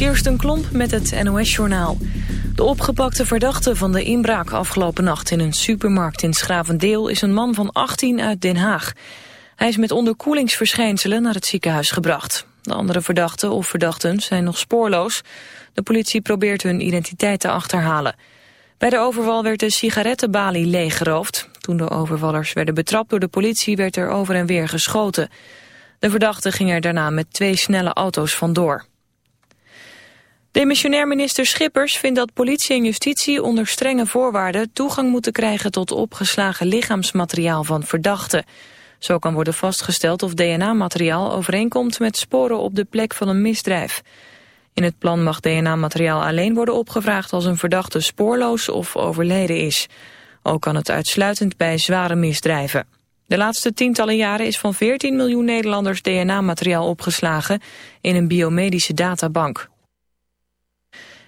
Kirsten Klomp met het NOS-journaal. De opgepakte verdachte van de inbraak afgelopen nacht in een supermarkt in Schravendeel is een man van 18 uit Den Haag. Hij is met onderkoelingsverschijnselen naar het ziekenhuis gebracht. De andere verdachten of verdachten zijn nog spoorloos. De politie probeert hun identiteit te achterhalen. Bij de overval werd de sigarettenbalie leeggeroofd. Toen de overvallers werden betrapt door de politie werd er over en weer geschoten. De verdachte ging er daarna met twee snelle auto's vandoor. Demissionair minister Schippers vindt dat politie en justitie onder strenge voorwaarden toegang moeten krijgen tot opgeslagen lichaamsmateriaal van verdachten. Zo kan worden vastgesteld of DNA-materiaal overeenkomt met sporen op de plek van een misdrijf. In het plan mag DNA-materiaal alleen worden opgevraagd als een verdachte spoorloos of overleden is. Ook kan het uitsluitend bij zware misdrijven. De laatste tientallen jaren is van 14 miljoen Nederlanders DNA-materiaal opgeslagen in een biomedische databank.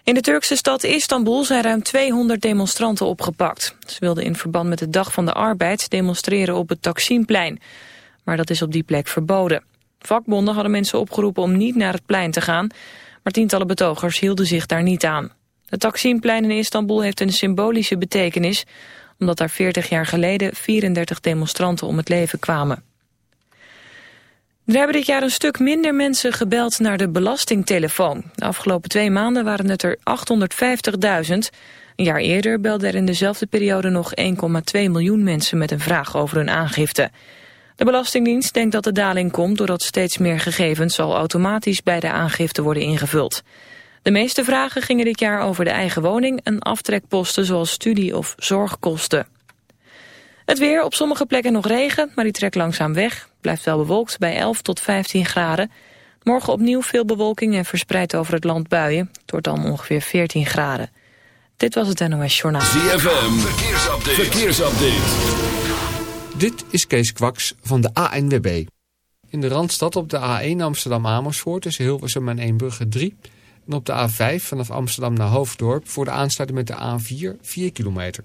In de Turkse stad Istanbul zijn ruim 200 demonstranten opgepakt. Ze wilden in verband met de Dag van de Arbeid demonstreren op het Taksimplein. Maar dat is op die plek verboden. Vakbonden hadden mensen opgeroepen om niet naar het plein te gaan... maar tientallen betogers hielden zich daar niet aan. Het Taksimplein in Istanbul heeft een symbolische betekenis... omdat daar 40 jaar geleden 34 demonstranten om het leven kwamen. Er hebben dit jaar een stuk minder mensen gebeld naar de belastingtelefoon. De afgelopen twee maanden waren het er 850.000. Een jaar eerder belden er in dezelfde periode nog 1,2 miljoen mensen met een vraag over hun aangifte. De Belastingdienst denkt dat de daling komt doordat steeds meer gegevens al automatisch bij de aangifte worden ingevuld. De meeste vragen gingen dit jaar over de eigen woning en aftrekposten zoals studie- of zorgkosten. Het weer, op sommige plekken nog regen, maar die trekt langzaam weg. Blijft wel bewolkt bij 11 tot 15 graden. Morgen opnieuw veel bewolking en verspreid over het land buien. Het wordt dan ongeveer 14 graden. Dit was het NOS Journaal. ZFM, verkeersupdate. verkeersupdate. Dit is Kees Kwaks van de ANWB. In de Randstad op de A1 Amsterdam-Amersfoort is Hilversum en Eembrugge 3. En op de A5 vanaf Amsterdam naar Hoofddorp voor de aansluiting met de A4 4 kilometer.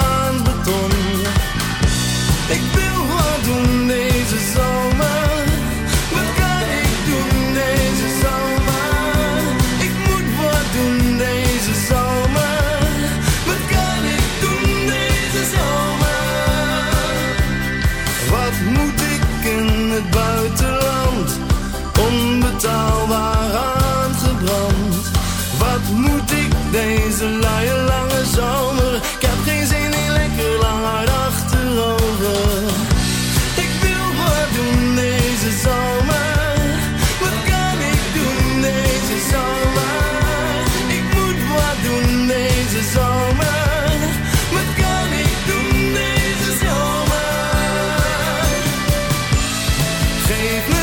leave me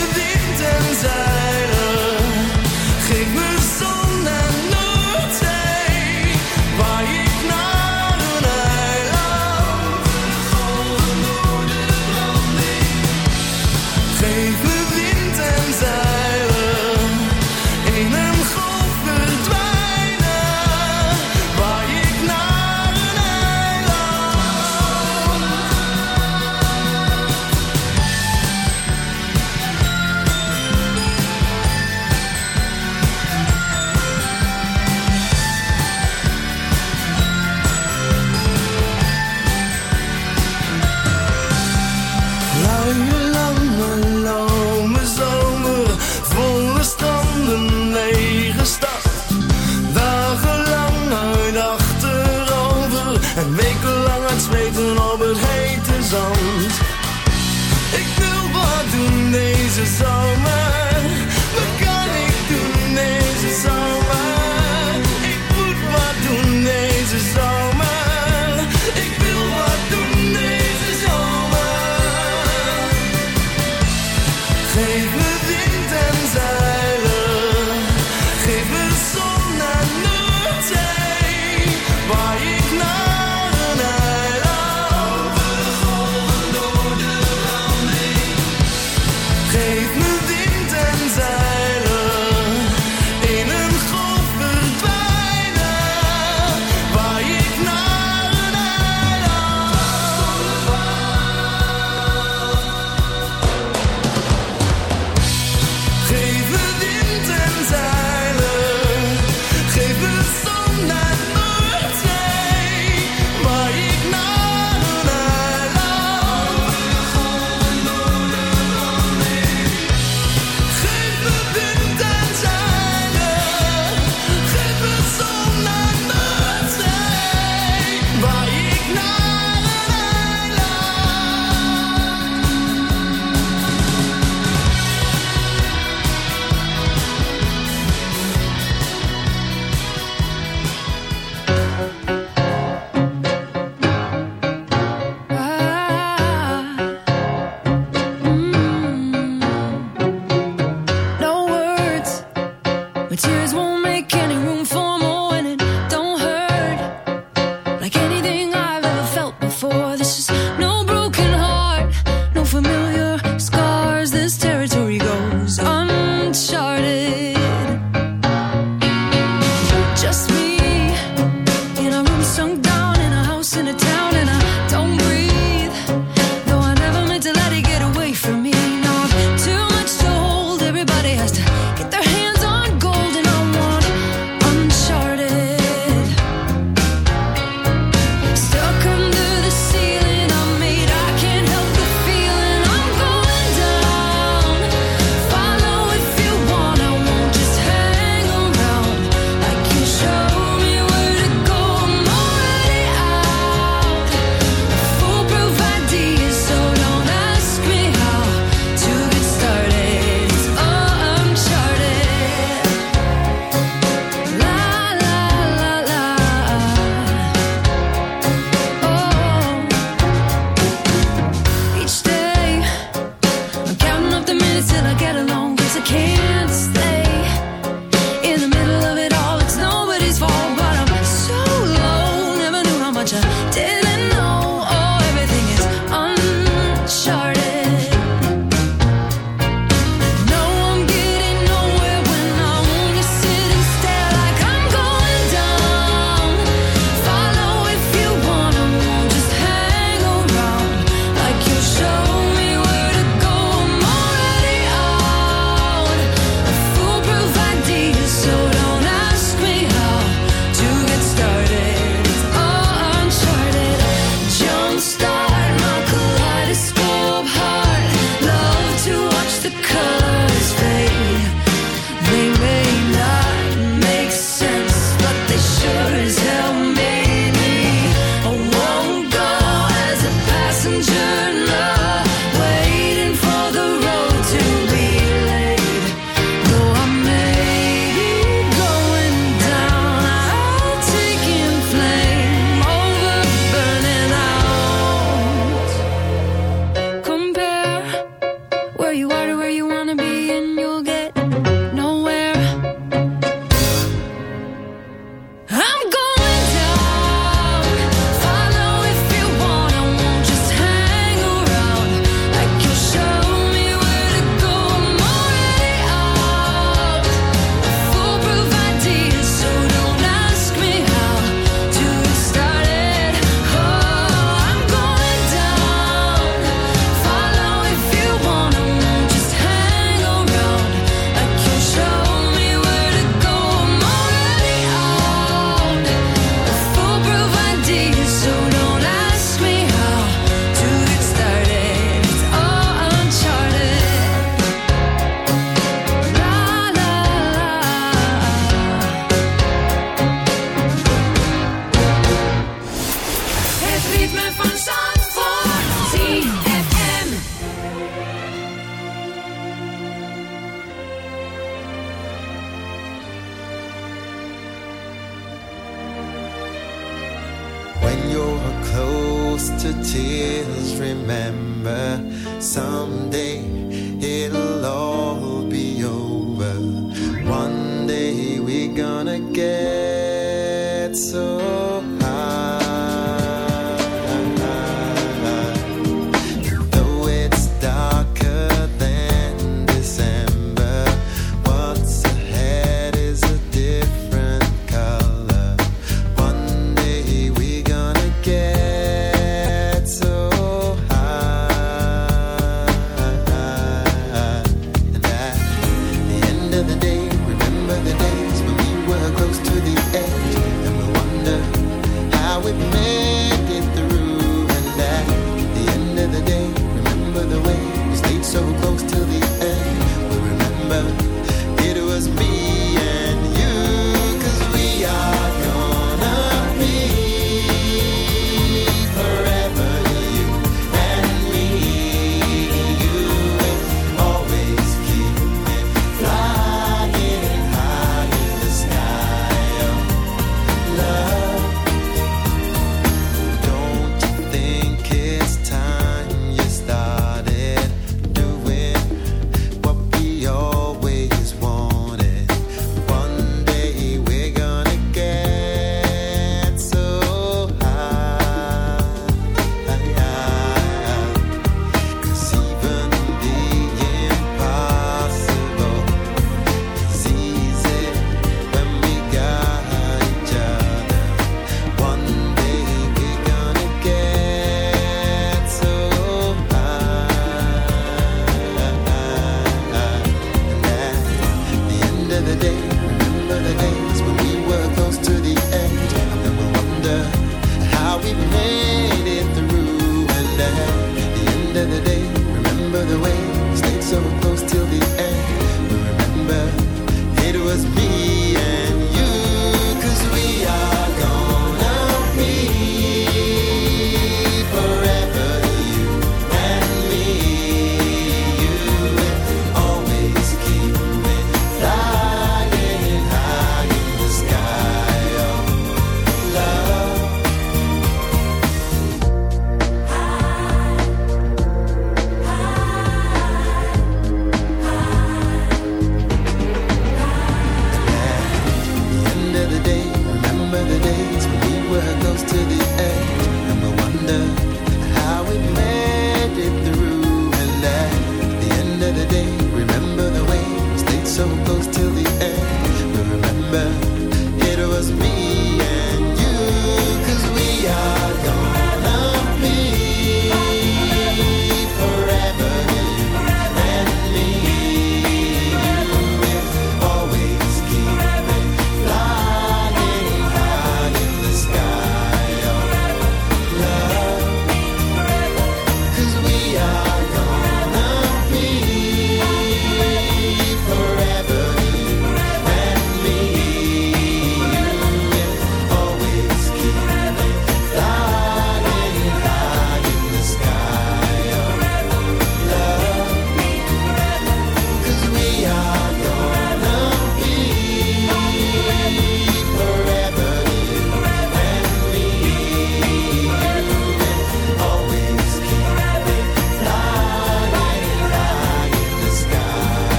till I get along, cause I can't stand.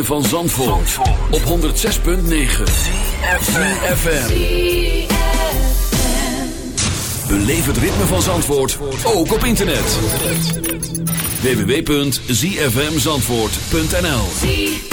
Van Zandvoort, op 106.9 FM. Beleef het ritme van Zandvoort, ook op internet. www.zfmzandvoort.nl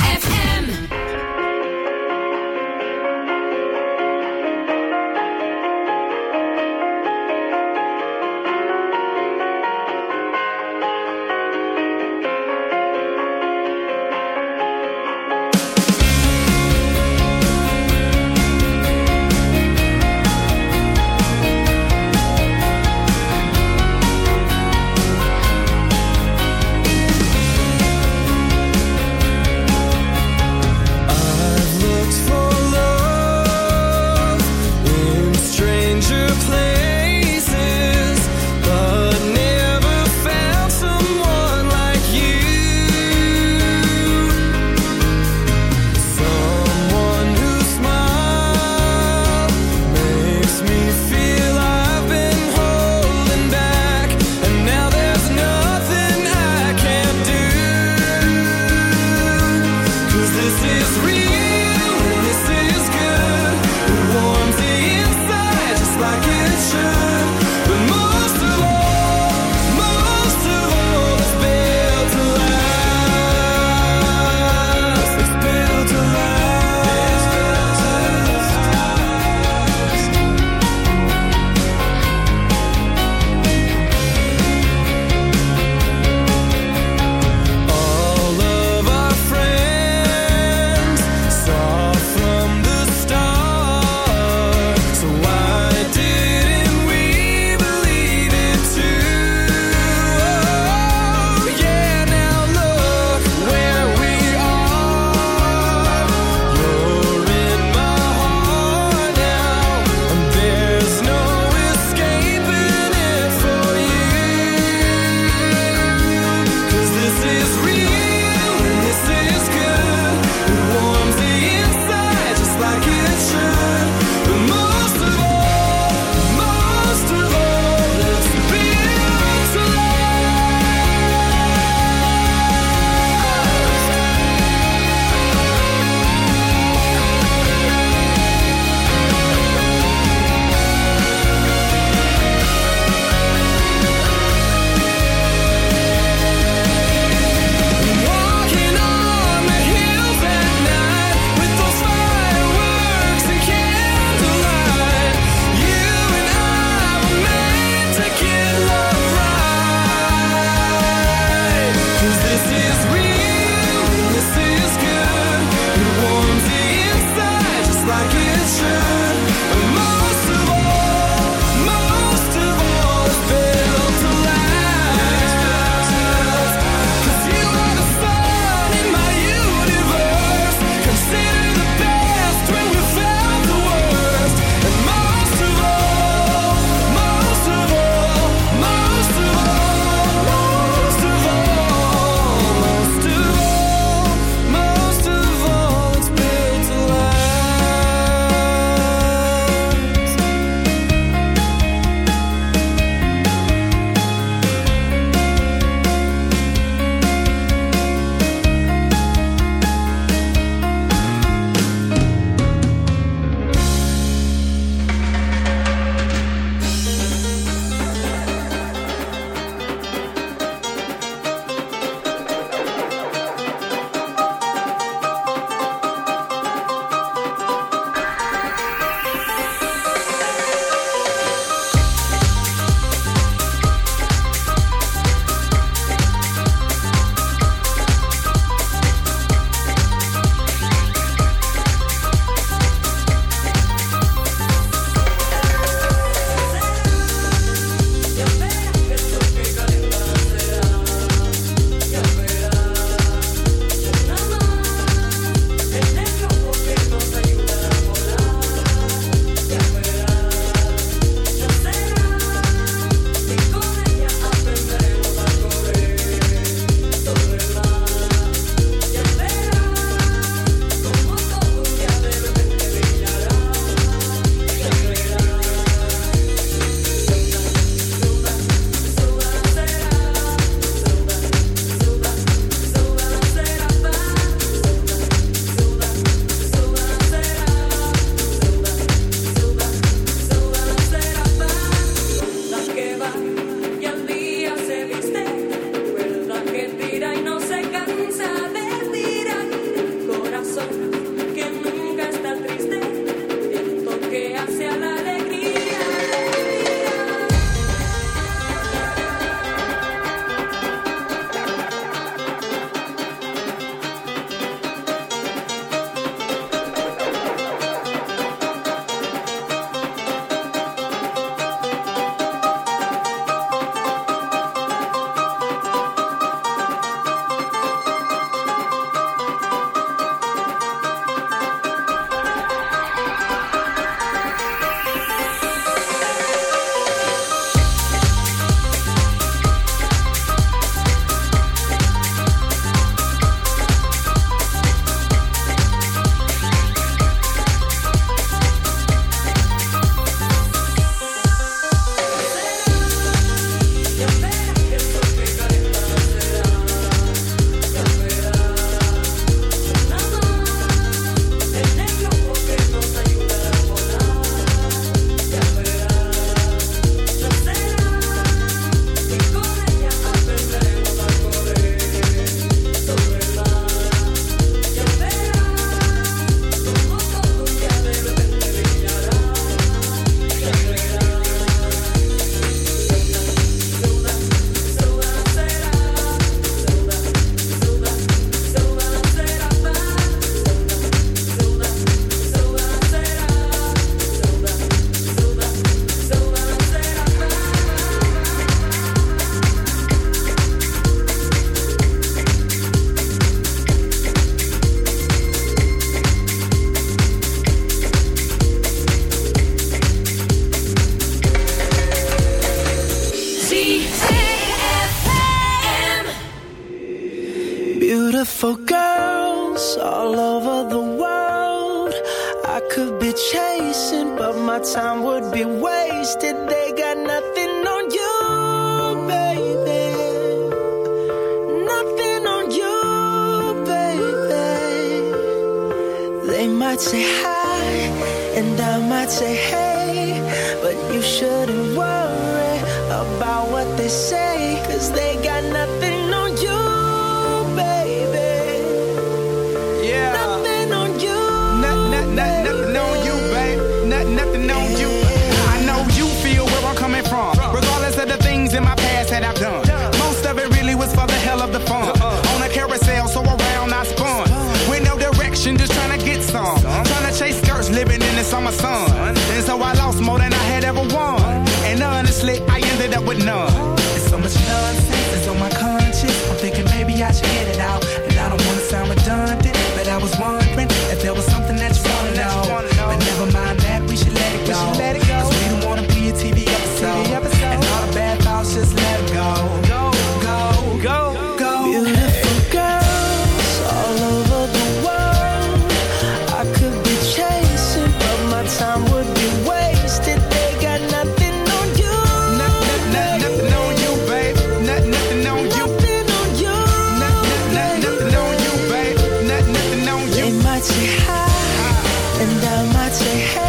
And I might say.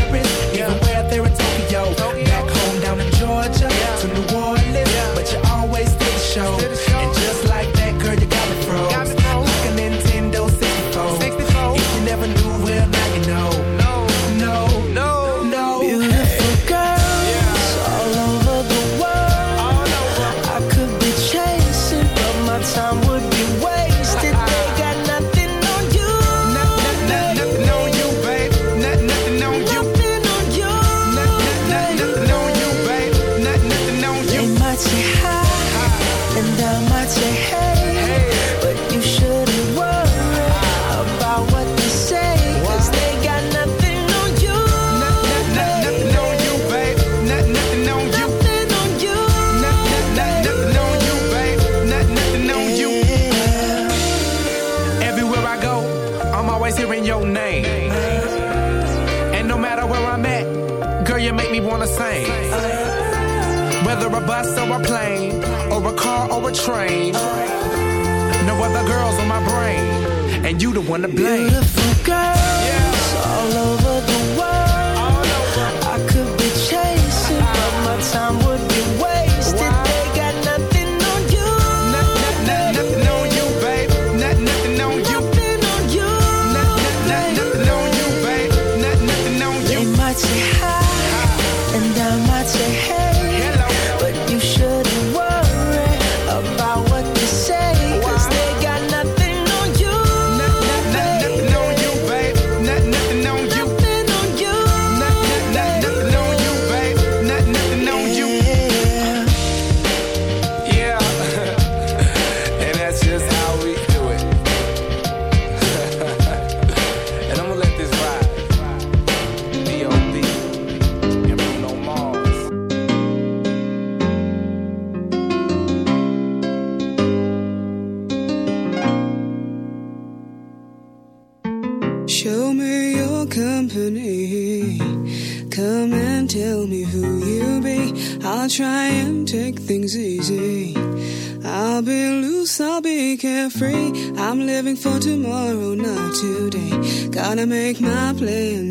wanna blame.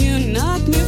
you knock me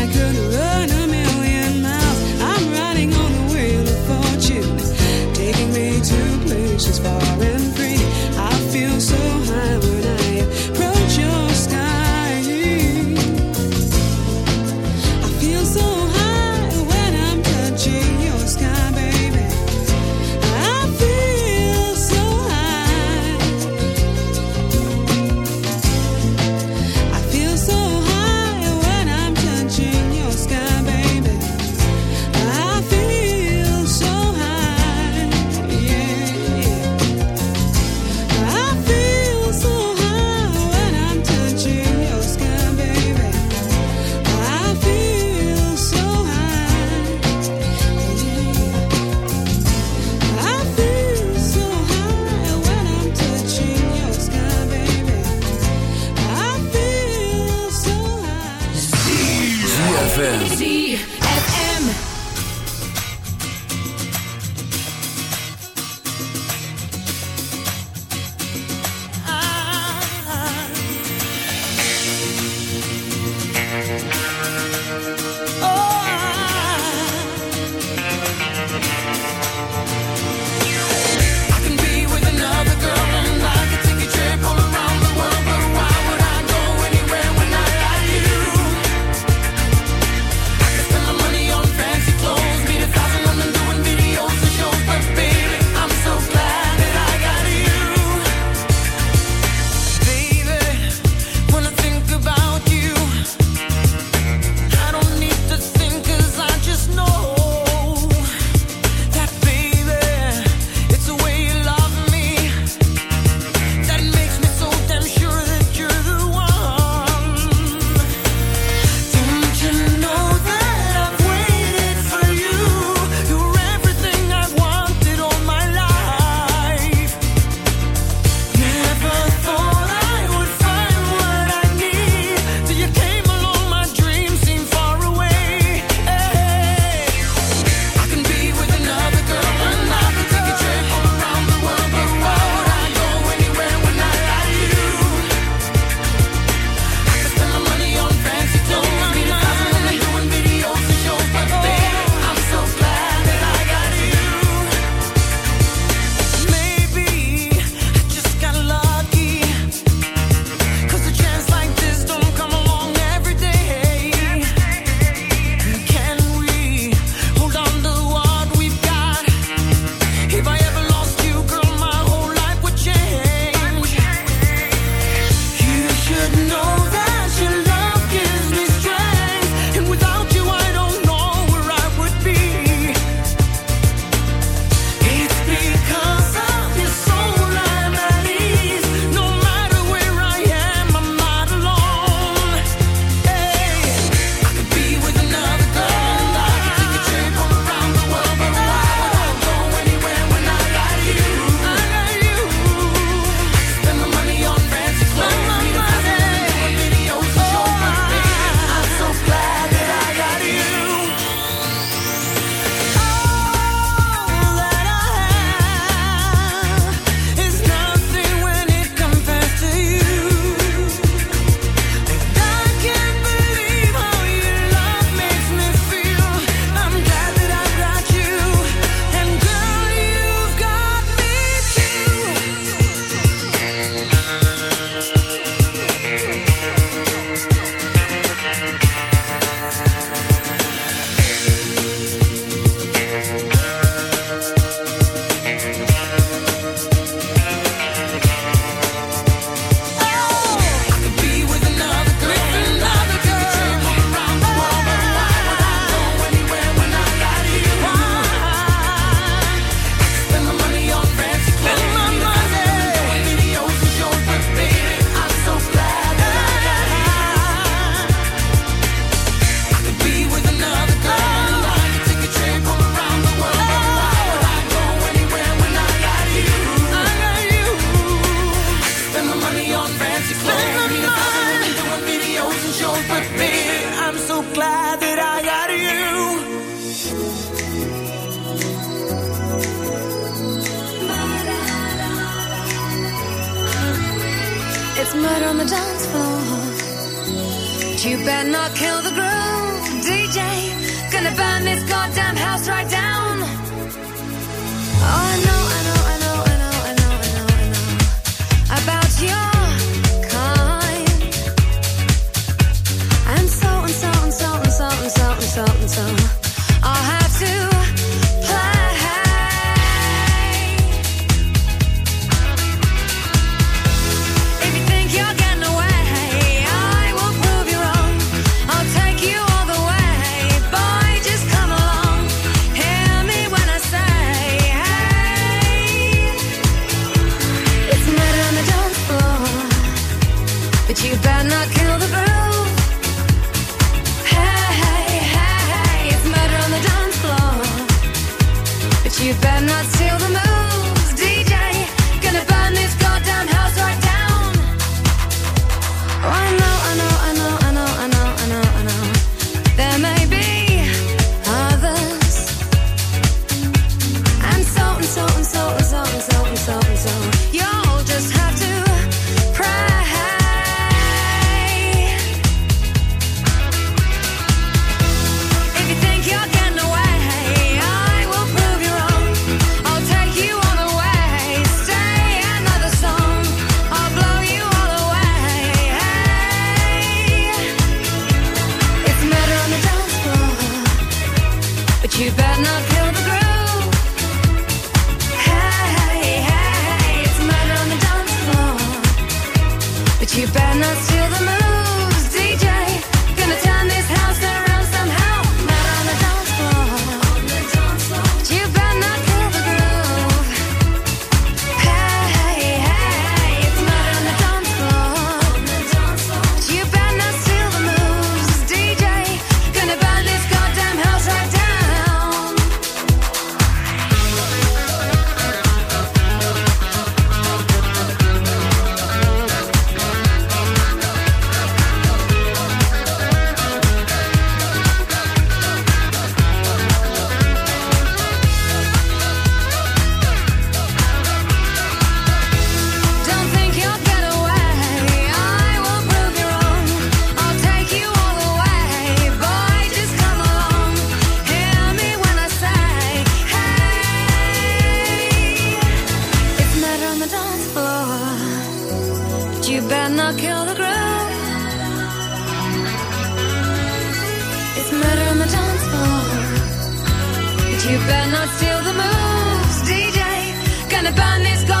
You better not steal the moves, DJ. Gonna burn this. Gold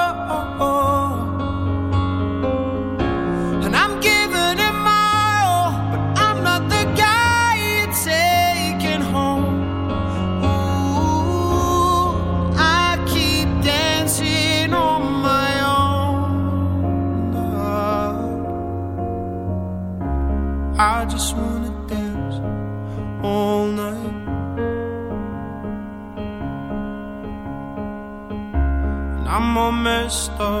stars.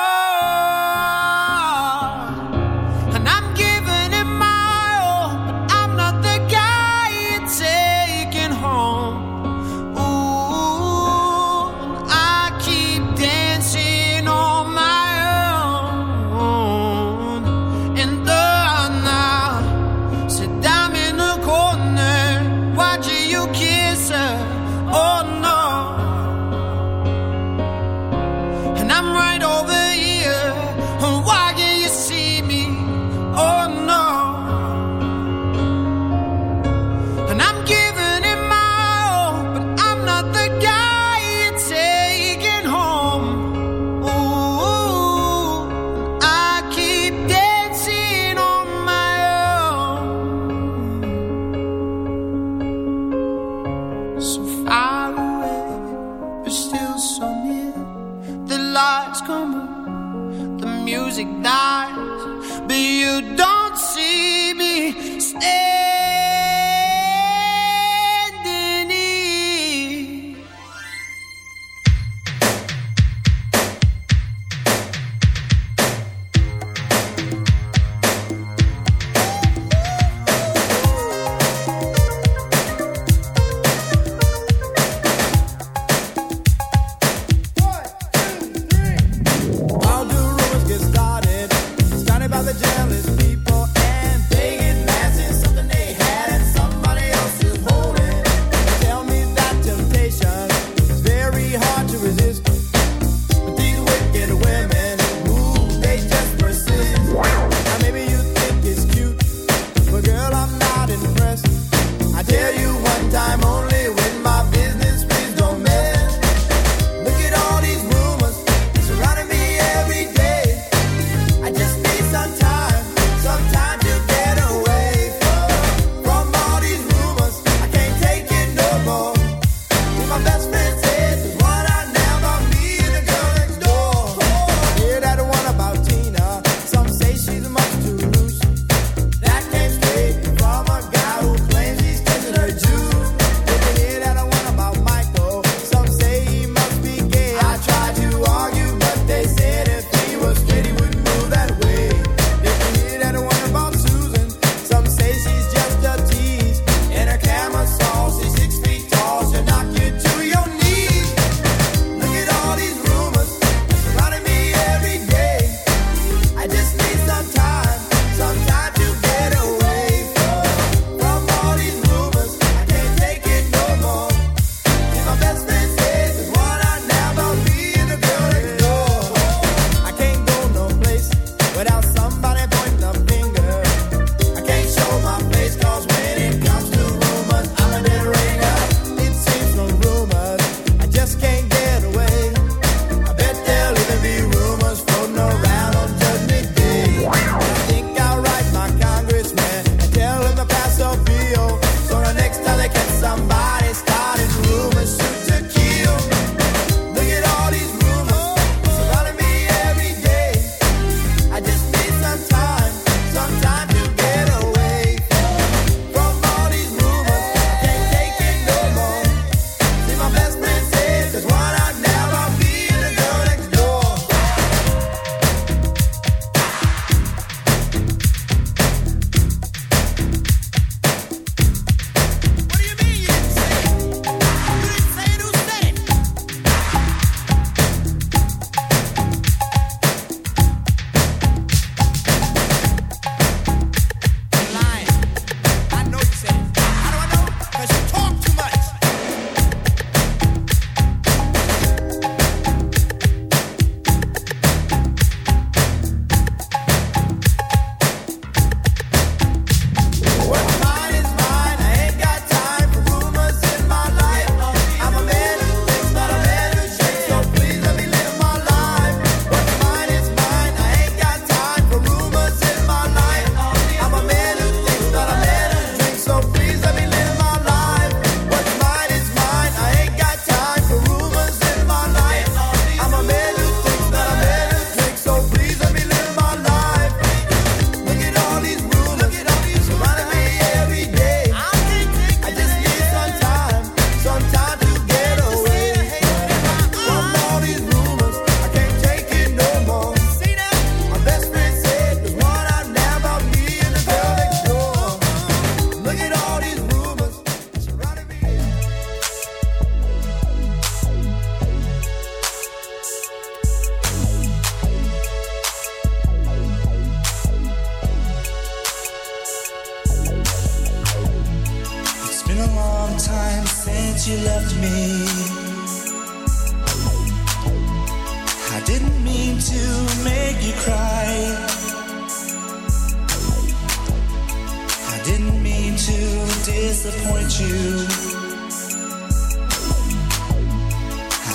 Disappoint you.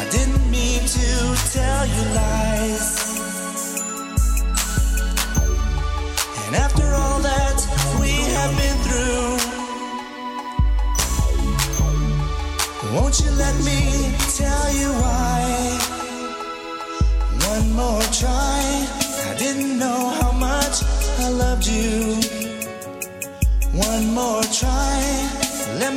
I didn't mean to tell you lies.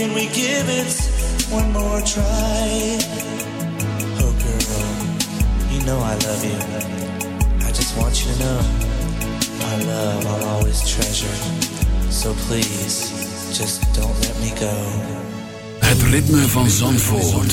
Can we give it one more try? Oh, girl, you know I love you. I just want you to know my love I'll always treasure. So please, just don't let me go. Het ritme van Zandvoort.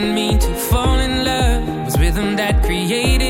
Didn't mean to fall in love. Was rhythm that created